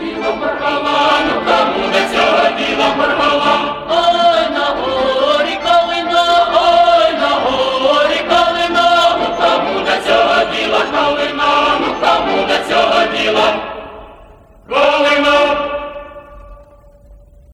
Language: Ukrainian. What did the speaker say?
діла порвала, ну кому на цього діла порвала, ой на горі калина, ой на горі калина, ну кому на цього діла калина, ну кому на цього діла.